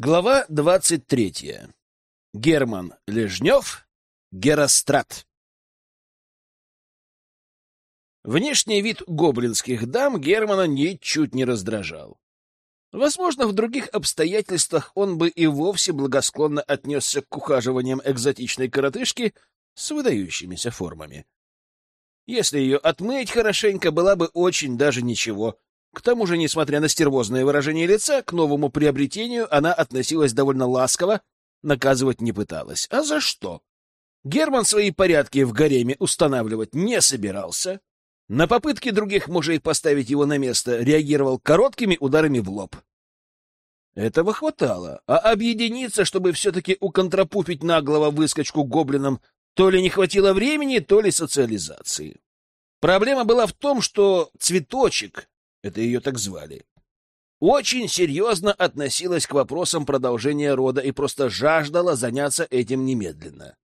Глава двадцать третья. Герман Лежнев, Герострат. Внешний вид гоблинских дам Германа ничуть не раздражал. Возможно, в других обстоятельствах он бы и вовсе благосклонно отнесся к ухаживаниям экзотичной коротышки с выдающимися формами. Если ее отмыть хорошенько, была бы очень даже ничего. К тому же, несмотря на стервозное выражение лица, к новому приобретению она относилась довольно ласково, наказывать не пыталась. А за что? Герман свои порядки в гареме устанавливать не собирался. На попытки других мужей поставить его на место реагировал короткими ударами в лоб. Этого хватало, а объединиться, чтобы все-таки уконтрапупить наглого выскочку гоблинам, то ли не хватило времени, то ли социализации. Проблема была в том, что цветочек, это ее так звали, очень серьезно относилась к вопросам продолжения рода и просто жаждала заняться этим немедленно.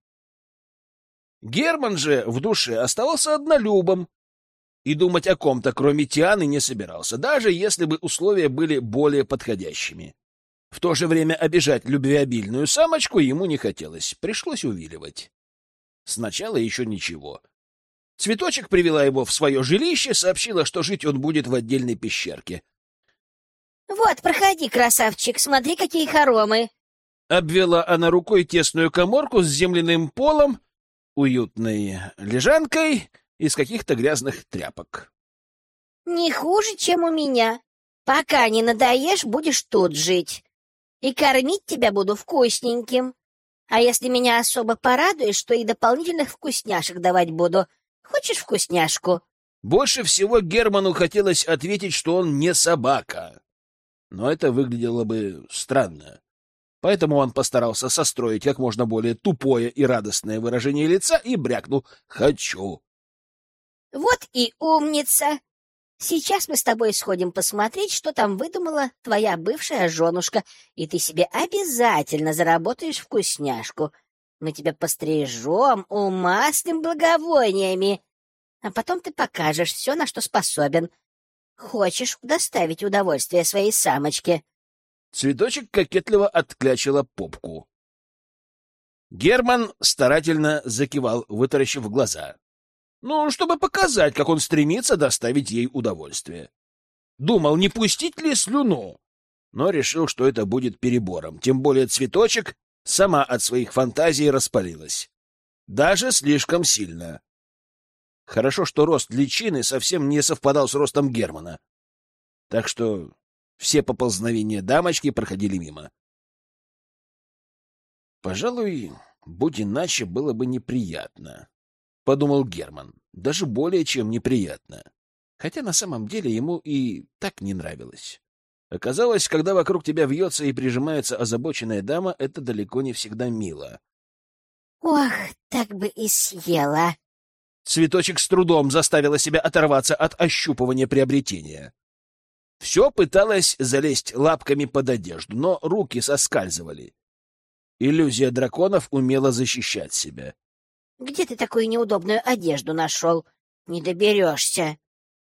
Герман же в душе оставался однолюбом и думать о ком-то, кроме Тианы, не собирался, даже если бы условия были более подходящими. В то же время обижать любвеобильную самочку ему не хотелось, пришлось увиливать. Сначала еще ничего. Цветочек привела его в свое жилище, сообщила, что жить он будет в отдельной пещерке. — Вот, проходи, красавчик, смотри, какие хоромы! Обвела она рукой тесную коморку с земляным полом, уютной лежанкой из каких-то грязных тряпок. — Не хуже, чем у меня. Пока не надоешь, будешь тут жить. И кормить тебя буду вкусненьким. А если меня особо порадуешь, то и дополнительных вкусняшек давать буду. Хочешь вкусняшку? Больше всего Герману хотелось ответить, что он не собака. Но это выглядело бы странно. Поэтому он постарался состроить как можно более тупое и радостное выражение лица и брякнул «хочу». Вот и умница. Сейчас мы с тобой сходим посмотреть, что там выдумала твоя бывшая женушка, и ты себе обязательно заработаешь вкусняшку. Мы тебя пострижем, умаслим благовониями, а потом ты покажешь все, на что способен. Хочешь доставить удовольствие своей самочке?» Цветочек кокетливо отклячила попку. Герман старательно закивал, вытаращив глаза. Ну, чтобы показать, как он стремится доставить ей удовольствие. Думал, не пустить ли слюну, но решил, что это будет перебором. Тем более цветочек сама от своих фантазий распалилась. Даже слишком сильно. Хорошо, что рост личины совсем не совпадал с ростом Германа. Так что все поползновения дамочки проходили мимо. Пожалуй, будь иначе, было бы неприятно. — подумал Герман. Даже более чем неприятно. Хотя на самом деле ему и так не нравилось. Оказалось, когда вокруг тебя вьется и прижимается озабоченная дама, это далеко не всегда мило. «Ох, так бы и съела!» Цветочек с трудом заставила себя оторваться от ощупывания приобретения. Все пыталась залезть лапками под одежду, но руки соскальзывали. Иллюзия драконов умела защищать себя. Где ты такую неудобную одежду нашел? Не доберешься.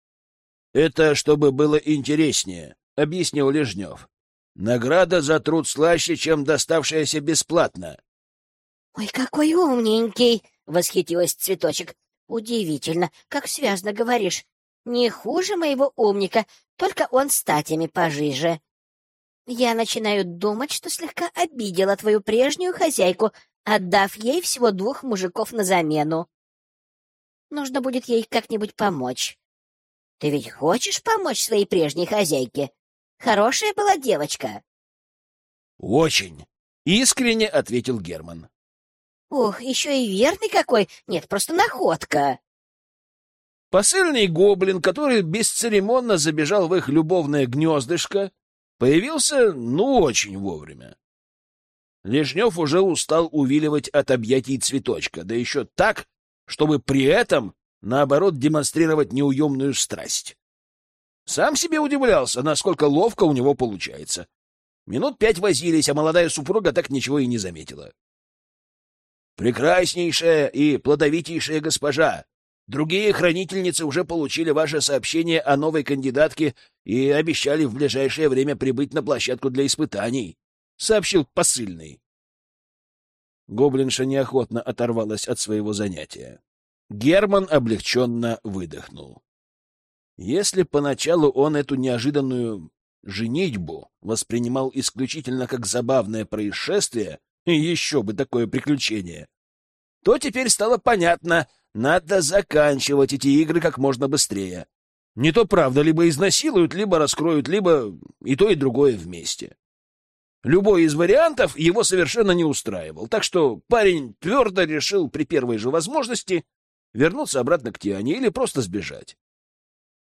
— Это чтобы было интереснее, — объяснил Лежнев. — Награда за труд слаще, чем доставшаяся бесплатно. — Ой, какой умненький! — восхитилась цветочек. — Удивительно, как связно говоришь. Не хуже моего умника, только он статями пожиже. Я начинаю думать, что слегка обидела твою прежнюю хозяйку, отдав ей всего двух мужиков на замену. Нужно будет ей как-нибудь помочь. Ты ведь хочешь помочь своей прежней хозяйке? Хорошая была девочка. Очень, искренне ответил Герман. Ух, еще и верный какой. Нет, просто находка. Посыльный гоблин, который бесцеремонно забежал в их любовное гнездышко, появился, ну, очень вовремя. Лежнев уже устал увиливать от объятий цветочка, да еще так, чтобы при этом, наоборот, демонстрировать неуемную страсть. Сам себе удивлялся, насколько ловко у него получается. Минут пять возились, а молодая супруга так ничего и не заметила. «Прекраснейшая и плодовитейшая госпожа! Другие хранительницы уже получили ваше сообщение о новой кандидатке и обещали в ближайшее время прибыть на площадку для испытаний», — сообщил посыльный. Гоблинша неохотно оторвалась от своего занятия. Герман облегченно выдохнул. Если поначалу он эту неожиданную женитьбу воспринимал исключительно как забавное происшествие, еще бы такое приключение, то теперь стало понятно, надо заканчивать эти игры как можно быстрее. Не то правда, либо изнасилуют, либо раскроют, либо и то, и другое вместе. Любой из вариантов его совершенно не устраивал, так что парень твердо решил при первой же возможности вернуться обратно к Тиане или просто сбежать.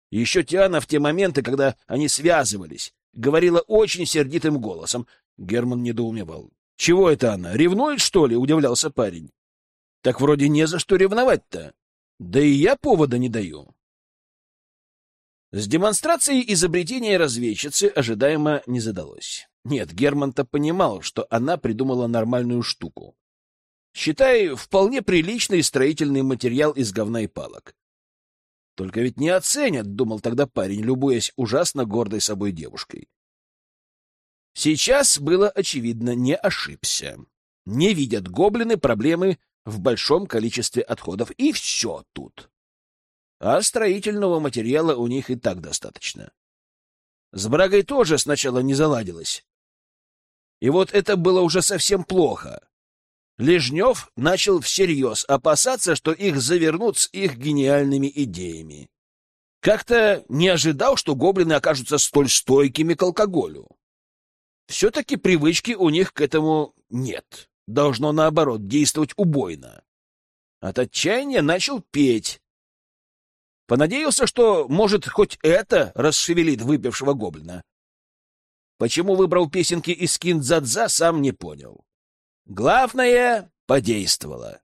Еще Тиана в те моменты, когда они связывались, говорила очень сердитым голосом. Герман недоумевал. «Чего это она? Ревнует, что ли?» — удивлялся парень. «Так вроде не за что ревновать-то. Да и я повода не даю». С демонстрацией изобретения разведчицы ожидаемо не задалось. Нет, Герман-то понимал, что она придумала нормальную штуку. Считай, вполне приличный строительный материал из говна и палок. Только ведь не оценят, — думал тогда парень, любуясь ужасно гордой собой девушкой. Сейчас было очевидно, не ошибся. Не видят гоблины проблемы в большом количестве отходов, и все тут. А строительного материала у них и так достаточно. С брагой тоже сначала не заладилось. И вот это было уже совсем плохо. Лежнев начал всерьез опасаться, что их завернут с их гениальными идеями. Как-то не ожидал, что гоблины окажутся столь стойкими к алкоголю. Все-таки привычки у них к этому нет. Должно, наоборот, действовать убойно. От отчаяния начал петь. Понадеялся, что, может, хоть это расшевелит выпившего гоблина. Почему выбрал песенки из Киндзадза, сам не понял. Главное — подействовало.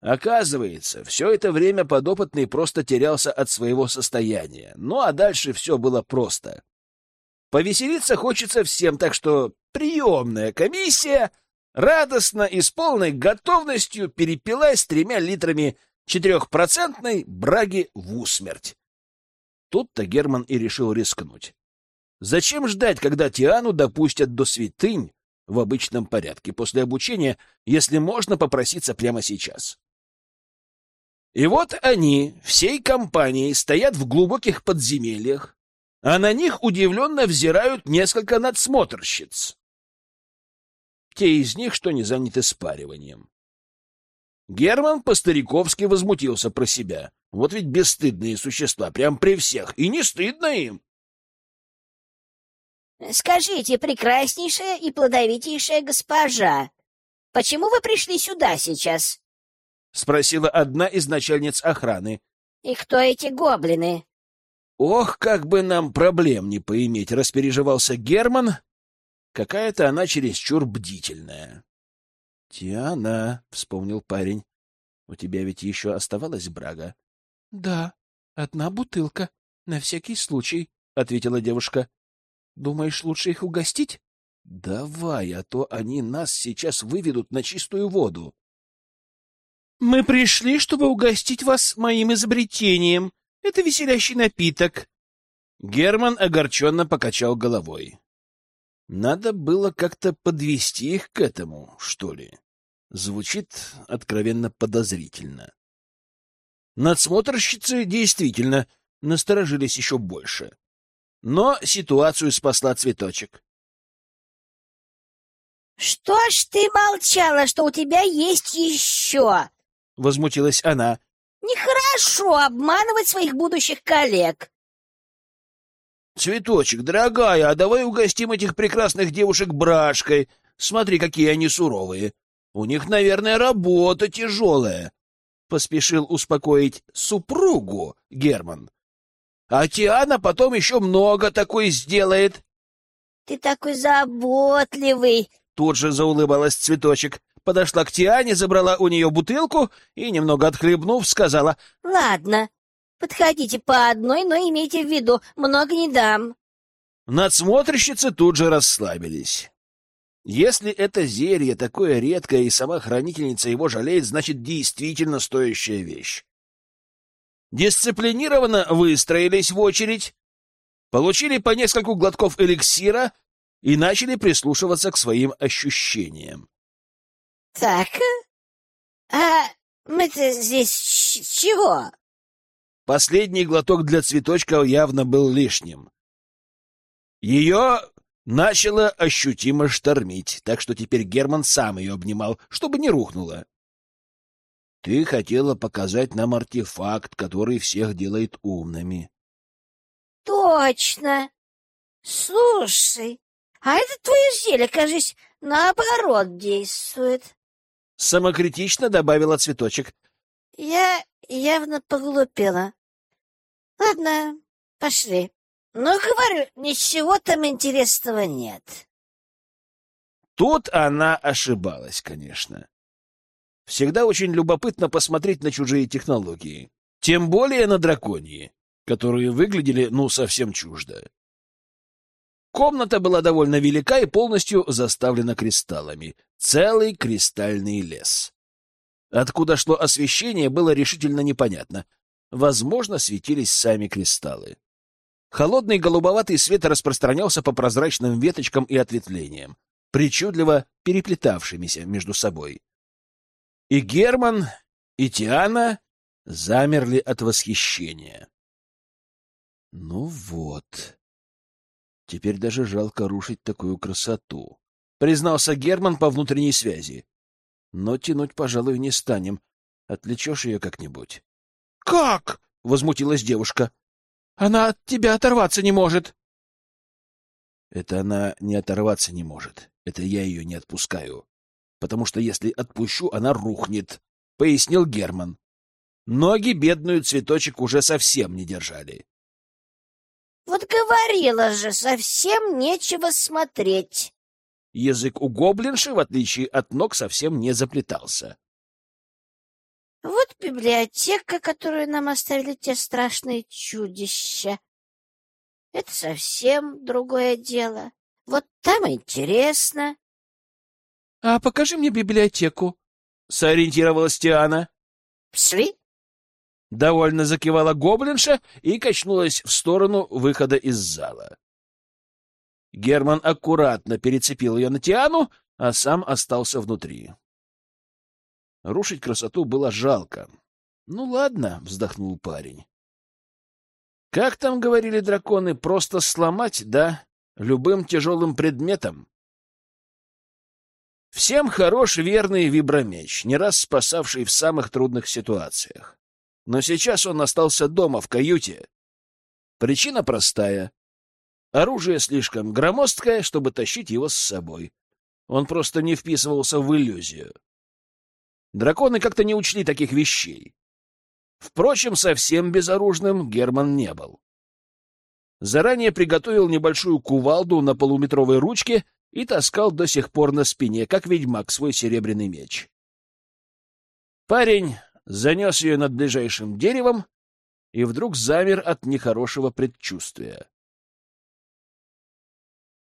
Оказывается, все это время подопытный просто терялся от своего состояния. Ну а дальше все было просто. Повеселиться хочется всем, так что приемная комиссия радостно и с полной готовностью перепилась тремя литрами четырехпроцентной браги в усмерть. Тут-то Герман и решил рискнуть. Зачем ждать, когда Тиану допустят до святынь в обычном порядке после обучения, если можно попроситься прямо сейчас? И вот они всей компанией стоят в глубоких подземельях, а на них удивленно взирают несколько надсмотрщиц. Те из них, что не заняты спариванием. Герман по-стариковски возмутился про себя. Вот ведь бесстыдные существа, прям при всех, и не стыдно им. Скажите, прекраснейшая и плодовитейшая госпожа, почему вы пришли сюда сейчас? — спросила одна из начальниц охраны. — И кто эти гоблины? — Ох, как бы нам проблем не поиметь, — распереживался Герман. Какая-то она чересчур бдительная. — Тиана, — вспомнил парень, — у тебя ведь еще оставалась брага? — Да, одна бутылка, на всякий случай, — ответила девушка. Думаешь, лучше их угостить? Давай, а то они нас сейчас выведут на чистую воду. Мы пришли, чтобы угостить вас моим изобретением. Это веселящий напиток. Герман огорченно покачал головой. Надо было как-то подвести их к этому, что ли. Звучит откровенно подозрительно. Надсмотрщицы действительно насторожились еще больше. Но ситуацию спасла цветочек. «Что ж ты молчала, что у тебя есть еще?» — возмутилась она. «Нехорошо обманывать своих будущих коллег». «Цветочек, дорогая, а давай угостим этих прекрасных девушек брашкой. Смотри, какие они суровые. У них, наверное, работа тяжелая», — поспешил успокоить супругу Герман. А Тиана потом еще много такой сделает. — Ты такой заботливый! — тут же заулыбалась цветочек. Подошла к Тиане, забрала у нее бутылку и, немного отхлебнув, сказала. — Ладно, подходите по одной, но имейте в виду, много не дам. Надсмотрщицы тут же расслабились. Если это зелье такое редкое и сама хранительница его жалеет, значит, действительно стоящая вещь дисциплинированно выстроились в очередь, получили по нескольку глотков эликсира и начали прислушиваться к своим ощущениям. — Так, а мы-то здесь чего? Последний глоток для цветочка явно был лишним. Ее начало ощутимо штормить, так что теперь Герман сам ее обнимал, чтобы не рухнула. — Ты хотела показать нам артефакт, который всех делает умными. — Точно. Слушай, а это твое зелье, кажись, наоборот действует. Самокритично добавила цветочек. — Я явно поглупела. Ладно, пошли. Но, говорю, ничего там интересного нет. Тут она ошибалась, конечно. Всегда очень любопытно посмотреть на чужие технологии. Тем более на драконьи, которые выглядели, ну, совсем чуждо. Комната была довольно велика и полностью заставлена кристаллами. Целый кристальный лес. Откуда шло освещение, было решительно непонятно. Возможно, светились сами кристаллы. Холодный голубоватый свет распространялся по прозрачным веточкам и ответвлениям, причудливо переплетавшимися между собой. И Герман, и Тиана замерли от восхищения. Ну вот. Теперь даже жалко рушить такую красоту, признался Герман по внутренней связи. Но тянуть, пожалуй, не станем. Отвлечешь ее как-нибудь. — Как? — возмутилась девушка. — Она от тебя оторваться не может. — Это она не оторваться не может. Это я ее не отпускаю. Потому что если отпущу, она рухнет, — пояснил Герман. Ноги бедную цветочек уже совсем не держали. — Вот говорила же, совсем нечего смотреть. Язык у гоблинши, в отличие от ног, совсем не заплетался. Вот библиотека, которую нам оставили те страшные чудища. Это совсем другое дело. Вот там интересно. — А покажи мне библиотеку, — сориентировалась Тиана. — Пшли. Довольно закивала гоблинша и качнулась в сторону выхода из зала. Герман аккуратно перецепил ее на Тиану, а сам остался внутри. Рушить красоту было жалко. «Ну ладно», — вздохнул парень. «Как там говорили драконы, просто сломать, да? Любым тяжелым предметом?» Всем хорош верный вибромеч, не раз спасавший в самых трудных ситуациях. Но сейчас он остался дома, в каюте. Причина простая. Оружие слишком громоздкое, чтобы тащить его с собой. Он просто не вписывался в иллюзию. Драконы как-то не учли таких вещей. Впрочем, совсем безоружным Герман не был. Заранее приготовил небольшую кувалду на полуметровой ручке и таскал до сих пор на спине, как ведьмак, свой серебряный меч. Парень занес ее над ближайшим деревом и вдруг замер от нехорошего предчувствия.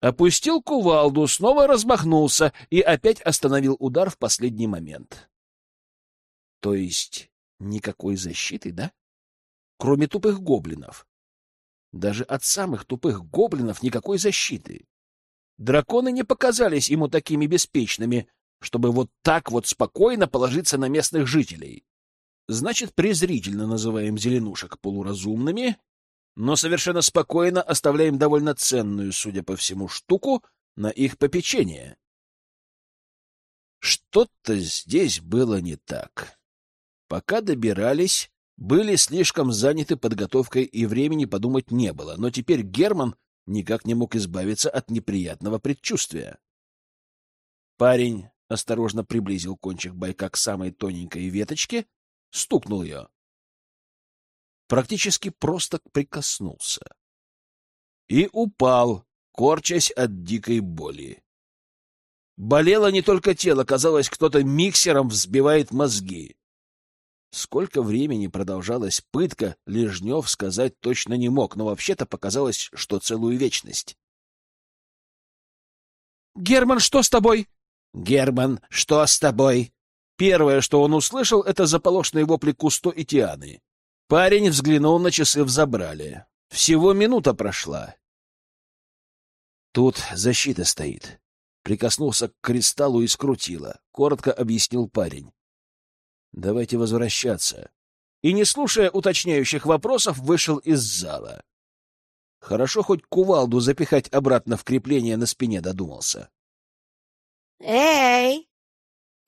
Опустил кувалду, снова размахнулся и опять остановил удар в последний момент. То есть никакой защиты, да? Кроме тупых гоблинов. Даже от самых тупых гоблинов никакой защиты. Драконы не показались ему такими беспечными, чтобы вот так вот спокойно положиться на местных жителей. Значит, презрительно называем зеленушек полуразумными но совершенно спокойно оставляем довольно ценную, судя по всему, штуку на их попечение. Что-то здесь было не так. Пока добирались, были слишком заняты подготовкой и времени подумать не было, но теперь Герман никак не мог избавиться от неприятного предчувствия. Парень осторожно приблизил кончик байка к самой тоненькой веточке, стукнул ее практически просто прикоснулся. И упал, корчась от дикой боли. Болело не только тело, казалось, кто-то миксером взбивает мозги. Сколько времени продолжалась пытка, Лежнев сказать точно не мог, но вообще-то показалось, что целую вечность. «Герман, что с тобой?» «Герман, что с тобой?» Первое, что он услышал, это заполошные вопли Кусто и Тианы. Парень взглянул на часы в забрале. Всего минута прошла. Тут защита стоит. Прикоснулся к кристаллу и скрутила. Коротко объяснил парень. Давайте возвращаться. И, не слушая уточняющих вопросов, вышел из зала. Хорошо хоть кувалду запихать обратно в крепление на спине додумался. «Эй,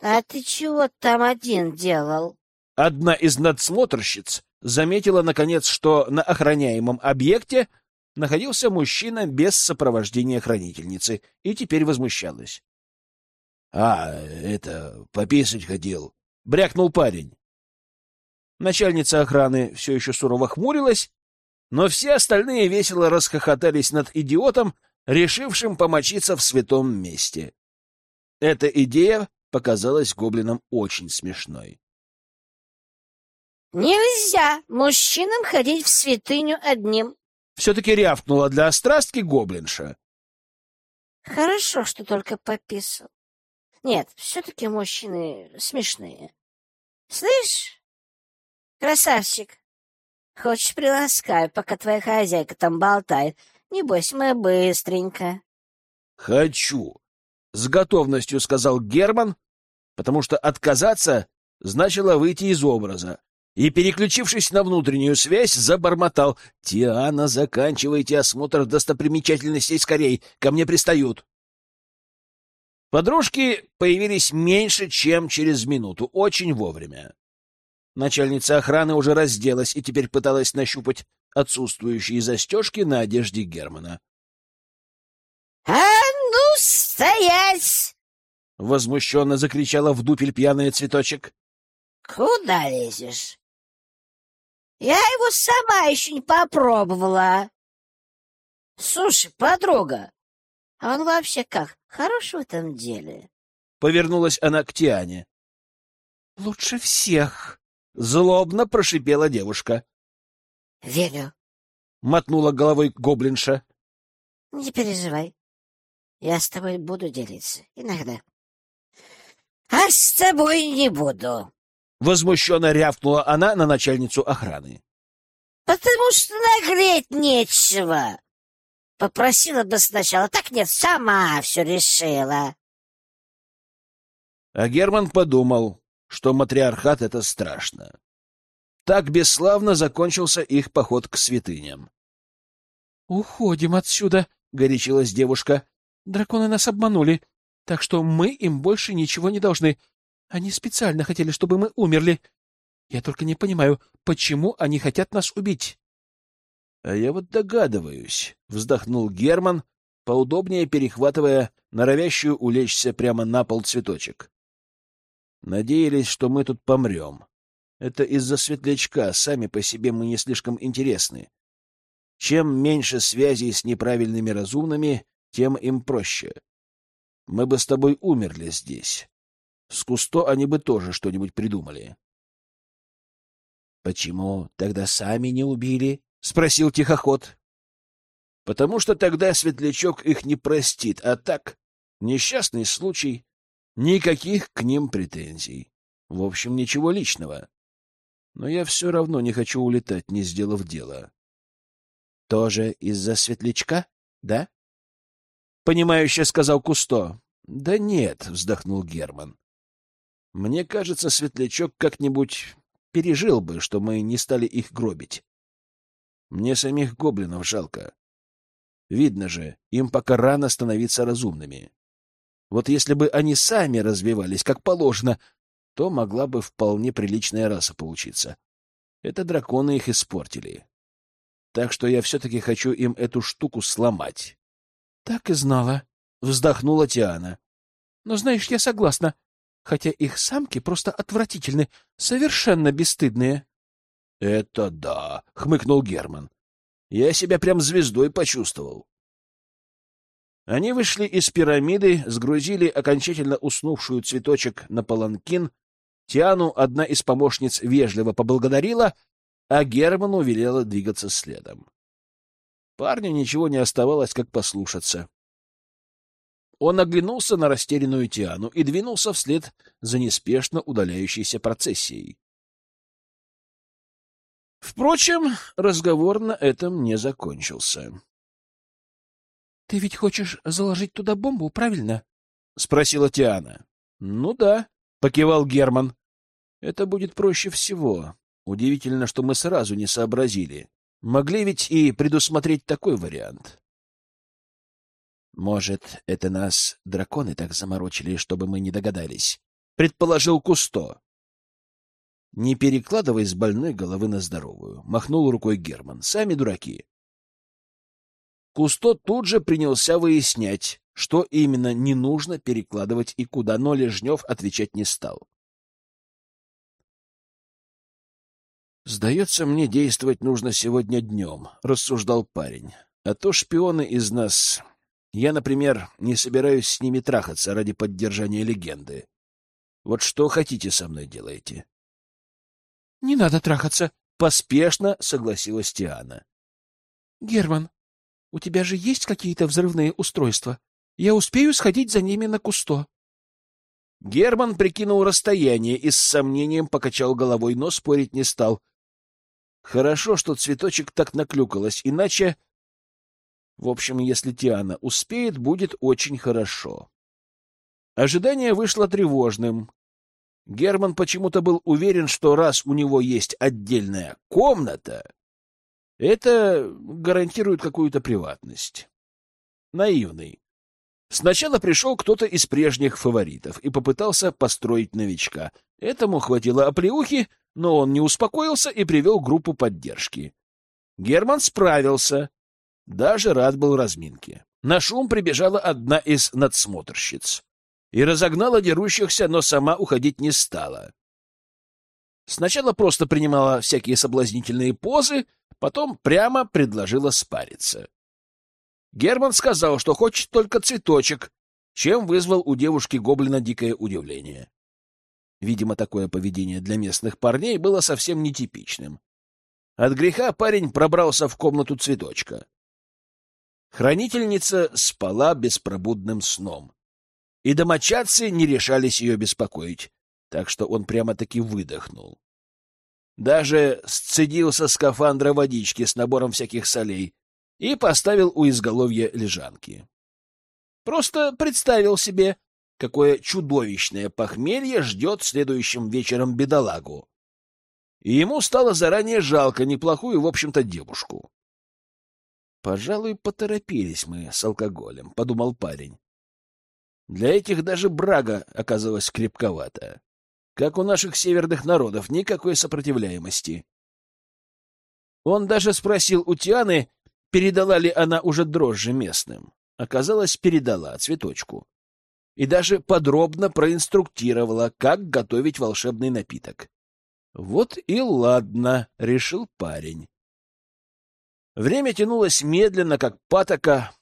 а ты чего там один делал?» Одна из надсмотрщиц заметила, наконец, что на охраняемом объекте находился мужчина без сопровождения хранительницы, и теперь возмущалась. — А, это, пописать хотел, — брякнул парень. Начальница охраны все еще сурово хмурилась, но все остальные весело расхохотались над идиотом, решившим помочиться в святом месте. Эта идея показалась гоблинам очень смешной. «Нельзя мужчинам ходить в святыню одним», — все-таки рявкнула для острастки гоблинша. «Хорошо, что только пописал. Нет, все-таки мужчины смешные. Слышь, красавчик, хочешь приласкаю, пока твоя хозяйка там болтает? Небось, мы быстренько». «Хочу», — с готовностью сказал Герман, потому что отказаться значило выйти из образа и, переключившись на внутреннюю связь, забормотал. — Тиана, заканчивайте осмотр достопримечательностей скорей, ко мне пристают. Подружки появились меньше, чем через минуту, очень вовремя. Начальница охраны уже разделась и теперь пыталась нащупать отсутствующие застежки на одежде Германа. — А ну, стоять! — возмущенно закричала в дупель пьяный цветочек. — Куда лезешь? Я его сама еще не попробовала. Слушай, подруга, а он вообще как, хорош в этом деле? Повернулась она к Тиане. Лучше всех, злобно прошипела девушка. Верю. Мотнула головой гоблинша. Не переживай. Я с тобой буду делиться иногда. А с тобой не буду. Возмущенно рявкнула она на начальницу охраны. «Потому что нагреть нечего!» Попросила бы сначала, так нет, сама все решила. А Герман подумал, что матриархат — это страшно. Так бесславно закончился их поход к святыням. — Уходим отсюда, — горячилась девушка. — Драконы нас обманули, так что мы им больше ничего не должны. Они специально хотели, чтобы мы умерли. Я только не понимаю, почему они хотят нас убить. — А я вот догадываюсь, — вздохнул Герман, поудобнее перехватывая норовящую улечься прямо на пол цветочек. Надеялись, что мы тут помрем. Это из-за светлячка, сами по себе мы не слишком интересны. Чем меньше связей с неправильными разумными, тем им проще. Мы бы с тобой умерли здесь. С Кусто они бы тоже что-нибудь придумали. — Почему тогда сами не убили? — спросил тихоход. — Потому что тогда Светлячок их не простит, а так, несчастный случай, никаких к ним претензий. В общем, ничего личного. Но я все равно не хочу улетать, не сделав дела. — Тоже из-за Светлячка, да? — Понимающе сказал Кусто. — Да нет, — вздохнул Герман. Мне кажется, Светлячок как-нибудь пережил бы, что мы не стали их гробить. Мне самих гоблинов жалко. Видно же, им пока рано становиться разумными. Вот если бы они сами развивались как положено, то могла бы вполне приличная раса получиться. Это драконы их испортили. Так что я все-таки хочу им эту штуку сломать. — Так и знала, — вздохнула Тиана. — Но знаешь, я согласна хотя их самки просто отвратительны, совершенно бесстыдные. — Это да, — хмыкнул Герман. — Я себя прям звездой почувствовал. Они вышли из пирамиды, сгрузили окончательно уснувшую цветочек на паланкин. Тиану одна из помощниц вежливо поблагодарила, а Герману велела двигаться следом. Парню ничего не оставалось, как послушаться. Он оглянулся на растерянную Тиану и двинулся вслед за неспешно удаляющейся процессией. Впрочем, разговор на этом не закончился. Ты ведь хочешь заложить туда бомбу, правильно? спросила Тиана. Ну да, покивал Герман. Это будет проще всего. Удивительно, что мы сразу не сообразили. Могли ведь и предусмотреть такой вариант. Может, это нас драконы так заморочили, чтобы мы не догадались, предположил Кусто. Не перекладывай с больной головы на здоровую, махнул рукой Герман. Сами дураки. Кусто тут же принялся выяснять, что именно не нужно перекладывать и куда, но Лежнев отвечать не стал. «Сдается мне, действовать нужно сегодня днем», — рассуждал парень. «А то шпионы из нас... Я, например, не собираюсь с ними трахаться ради поддержания легенды. Вот что хотите со мной делаете?» «Не надо трахаться», — поспешно согласилась Тиана. «Герман, у тебя же есть какие-то взрывные устройства? Я успею сходить за ними на кусто. Герман прикинул расстояние и с сомнением покачал головой, но спорить не стал. Хорошо, что цветочек так наклюкалась, иначе... В общем, если Тиана успеет, будет очень хорошо. Ожидание вышло тревожным. Герман почему-то был уверен, что раз у него есть отдельная комната, это гарантирует какую-то приватность. Наивный. Сначала пришел кто-то из прежних фаворитов и попытался построить новичка. Этому хватило оплеухи, но он не успокоился и привел группу поддержки. Герман справился. Даже рад был разминке. На шум прибежала одна из надсмотрщиц и разогнала дерущихся, но сама уходить не стала. Сначала просто принимала всякие соблазнительные позы, потом прямо предложила спариться. Герман сказал, что хочет только цветочек, чем вызвал у девушки-гоблина дикое удивление. Видимо, такое поведение для местных парней было совсем нетипичным. От греха парень пробрался в комнату цветочка. Хранительница спала беспробудным сном, и домочадцы не решались ее беспокоить, так что он прямо-таки выдохнул. Даже сцедил со скафандра водички с набором всяких солей и поставил у изголовья лежанки. Просто представил себе, какое чудовищное похмелье ждет следующим вечером бедолагу. И ему стало заранее жалко неплохую, в общем-то, девушку. «Пожалуй, поторопились мы с алкоголем», — подумал парень. Для этих даже брага оказалась крепковата. Как у наших северных народов, никакой сопротивляемости. Он даже спросил у Тианы, передала ли она уже дрожжи местным. Оказалось, передала цветочку. И даже подробно проинструктировала, как готовить волшебный напиток. Вот и ладно, решил парень. Время тянулось медленно, как патока.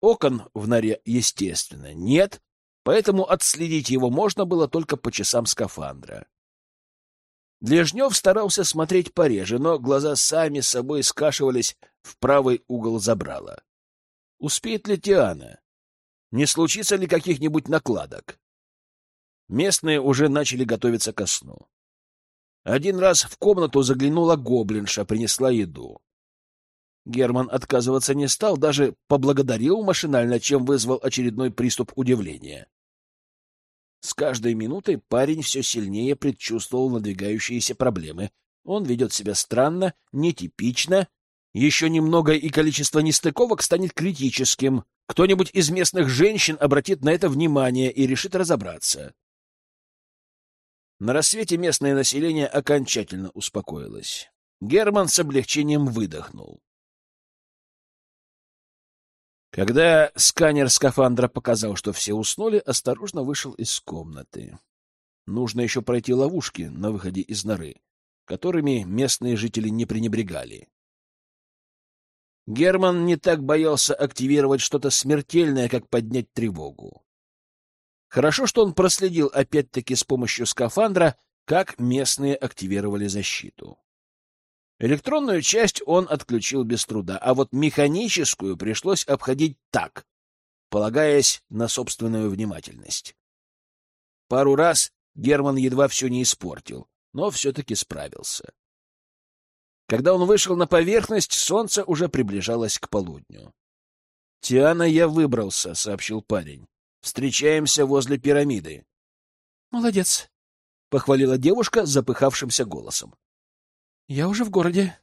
Окон в норе, естественно, нет, поэтому отследить его можно было только по часам скафандра. Лежнев старался смотреть пореже, но глаза сами собой скашивались в правый угол забрала. Успеет ли Тиана? Не случится ли каких-нибудь накладок? Местные уже начали готовиться ко сну. Один раз в комнату заглянула гоблинша, принесла еду. Герман отказываться не стал, даже поблагодарил машинально, чем вызвал очередной приступ удивления. С каждой минутой парень все сильнее предчувствовал надвигающиеся проблемы. Он ведет себя странно, нетипично. Еще немного и количество нестыковок станет критическим. Кто-нибудь из местных женщин обратит на это внимание и решит разобраться. На рассвете местное население окончательно успокоилось. Герман с облегчением выдохнул. Когда сканер скафандра показал, что все уснули, осторожно вышел из комнаты. Нужно еще пройти ловушки на выходе из норы, которыми местные жители не пренебрегали. Герман не так боялся активировать что-то смертельное, как поднять тревогу. Хорошо, что он проследил опять-таки с помощью скафандра, как местные активировали защиту. Электронную часть он отключил без труда, а вот механическую пришлось обходить так, полагаясь на собственную внимательность. Пару раз Герман едва все не испортил, но все-таки справился. Когда он вышел на поверхность, солнце уже приближалось к полудню. «Тиана, я выбрался», — сообщил парень. «Встречаемся возле пирамиды». «Молодец», — похвалила девушка запыхавшимся голосом. «Я уже в городе».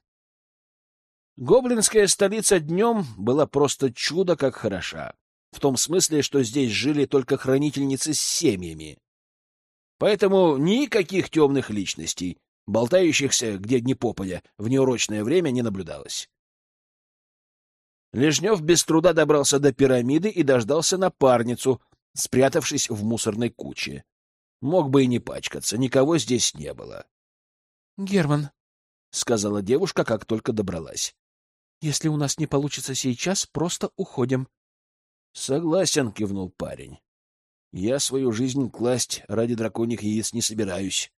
Гоблинская столица днем была просто чудо как хороша. В том смысле, что здесь жили только хранительницы с семьями. Поэтому никаких темных личностей, болтающихся где ни попадя, в неурочное время не наблюдалось. Лежнев без труда добрался до пирамиды и дождался напарницу, спрятавшись в мусорной куче. Мог бы и не пачкаться, никого здесь не было. — Герман, — сказала девушка, как только добралась. — Если у нас не получится сейчас, просто уходим. — Согласен, — кивнул парень. — Я свою жизнь класть ради драконьих яиц не собираюсь.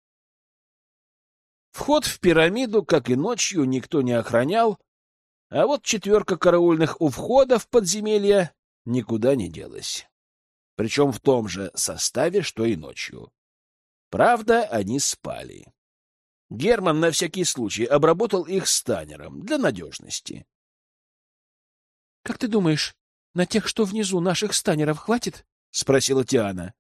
Вход в пирамиду, как и ночью, никто не охранял, а вот четверка караульных у входа в подземелье никуда не делась. Причем в том же составе, что и ночью. Правда, они спали. Герман на всякий случай обработал их станером для надежности. — Как ты думаешь, на тех, что внизу, наших станеров хватит? — спросила Тиана.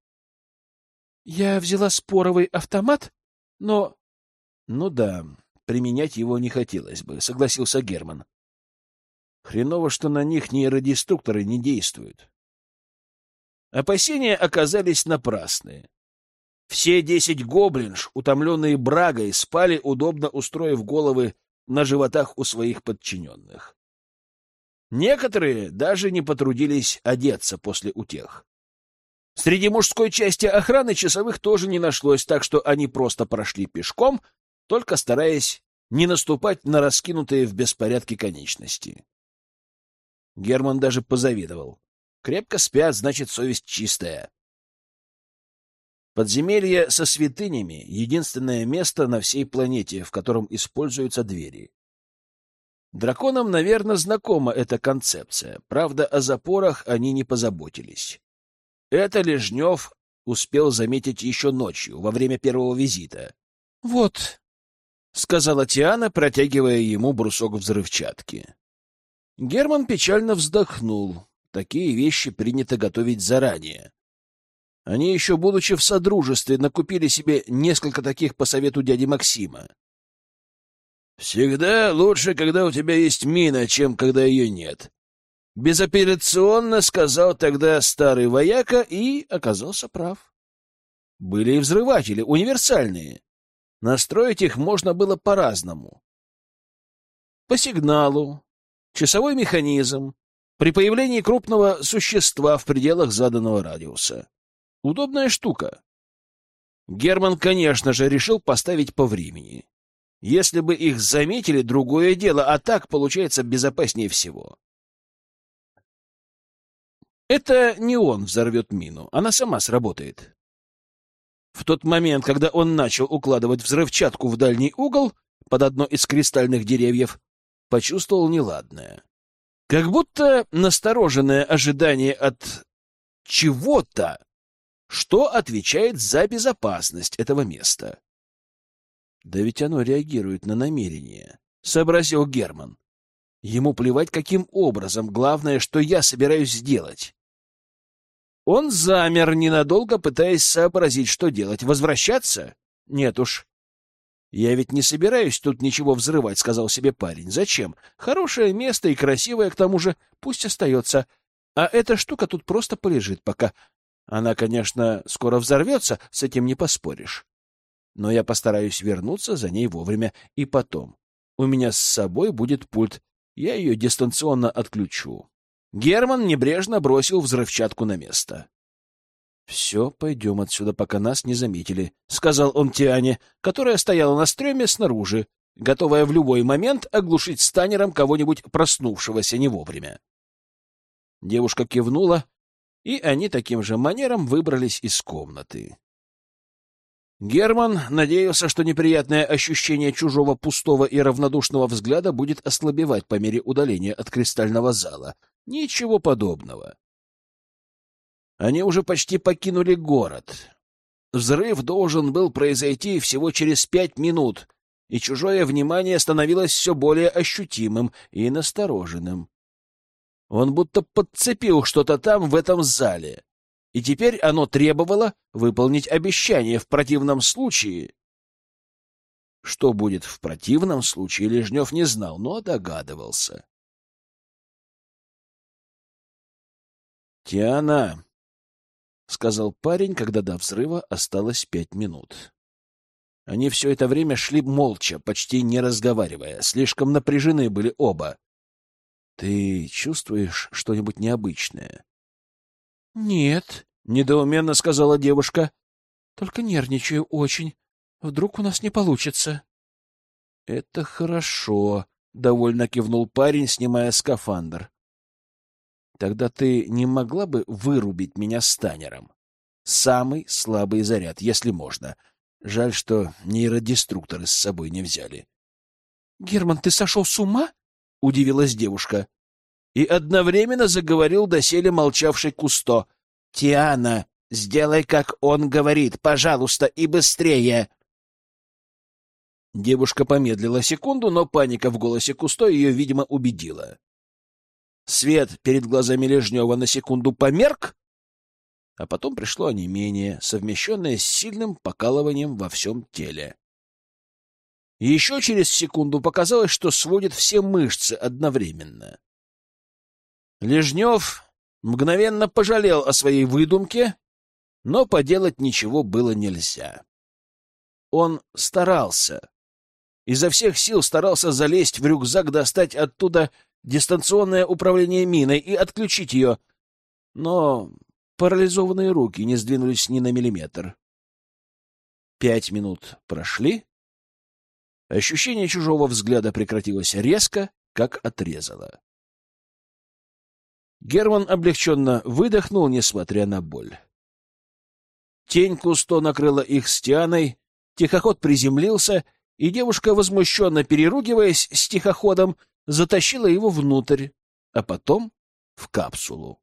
— Я взяла споровый автомат, но... — Ну да, применять его не хотелось бы, — согласился Герман. Хреново, что на них нейродеструкторы не действуют. Опасения оказались напрасные. Все десять гоблинж, утомленные брагой, спали, удобно устроив головы на животах у своих подчиненных. Некоторые даже не потрудились одеться после утех. Среди мужской части охраны часовых тоже не нашлось, так что они просто прошли пешком, только стараясь не наступать на раскинутые в беспорядке конечности. Герман даже позавидовал. Крепко спят, значит, совесть чистая. Подземелье со святынями — единственное место на всей планете, в котором используются двери. Драконам, наверное, знакома эта концепция, правда, о запорах они не позаботились. Это Лежнев успел заметить еще ночью, во время первого визита. — Вот, — сказала Тиана, протягивая ему брусок взрывчатки. Герман печально вздохнул. Такие вещи принято готовить заранее. Они еще, будучи в содружестве, накупили себе несколько таких по совету дяди Максима. «Всегда лучше, когда у тебя есть мина, чем когда ее нет», — безоперационно сказал тогда старый вояка и оказался прав. Были и взрыватели, универсальные. Настроить их можно было по-разному. По сигналу, часовой механизм, при появлении крупного существа в пределах заданного радиуса. Удобная штука. Герман, конечно же, решил поставить по времени. Если бы их заметили, другое дело, а так получается безопаснее всего. Это не он взорвет мину, она сама сработает. В тот момент, когда он начал укладывать взрывчатку в дальний угол под одно из кристальных деревьев, почувствовал неладное. Как будто настороженное ожидание от чего-то, что отвечает за безопасность этого места. Да ведь оно реагирует на намерение, — сообразил Герман. Ему плевать, каким образом, главное, что я собираюсь сделать. Он замер, ненадолго пытаясь сообразить, что делать. Возвращаться? Нет уж. «Я ведь не собираюсь тут ничего взрывать», — сказал себе парень. «Зачем? Хорошее место и красивое, к тому же, пусть остается. А эта штука тут просто полежит пока. Она, конечно, скоро взорвется, с этим не поспоришь. Но я постараюсь вернуться за ней вовремя. И потом. У меня с собой будет пульт. Я ее дистанционно отключу». Герман небрежно бросил взрывчатку на место. «Все, пойдем отсюда, пока нас не заметили», — сказал он Тиане, которая стояла на стреме снаружи, готовая в любой момент оглушить станером кого-нибудь проснувшегося не вовремя. Девушка кивнула, и они таким же манером выбрались из комнаты. Герман надеялся, что неприятное ощущение чужого пустого и равнодушного взгляда будет ослабевать по мере удаления от кристального зала. Ничего подобного. Они уже почти покинули город. Взрыв должен был произойти всего через пять минут, и чужое внимание становилось все более ощутимым и настороженным. Он будто подцепил что-то там, в этом зале. И теперь оно требовало выполнить обещание. В противном случае... Что будет в противном случае, Лежнев не знал, но догадывался. «Тиана», — сказал парень, когда до взрыва осталось пять минут. Они все это время шли молча, почти не разговаривая. Слишком напряжены были оба. «Ты чувствуешь что-нибудь необычное?» «Нет», — недоуменно сказала девушка. «Только нервничаю очень. Вдруг у нас не получится». «Это хорошо», — довольно кивнул парень, снимая скафандр. «Тогда ты не могла бы вырубить меня станером? Самый слабый заряд, если можно. Жаль, что нейродеструкторы с собой не взяли. — Герман, ты сошел с ума? — удивилась девушка. И одновременно заговорил доселе молчавший Кусто. — Тиана, сделай, как он говорит, пожалуйста, и быстрее! Девушка помедлила секунду, но паника в голосе Кусто ее, видимо, убедила. Свет перед глазами Лежнева на секунду померк, а потом пришло онемение, совмещенное с сильным покалыванием во всем теле. Еще через секунду показалось, что сводит все мышцы одновременно. Лежнев мгновенно пожалел о своей выдумке, но поделать ничего было нельзя. Он старался. Изо всех сил старался залезть в рюкзак, достать оттуда дистанционное управление миной и отключить ее, но Парализованные руки не сдвинулись ни на миллиметр. Пять минут прошли. Ощущение чужого взгляда прекратилось резко, как отрезало. Герман облегченно выдохнул, несмотря на боль. Тень Кусто накрыла их с Тианой, тихоход приземлился, и девушка, возмущенно переругиваясь с тихоходом, затащила его внутрь, а потом в капсулу.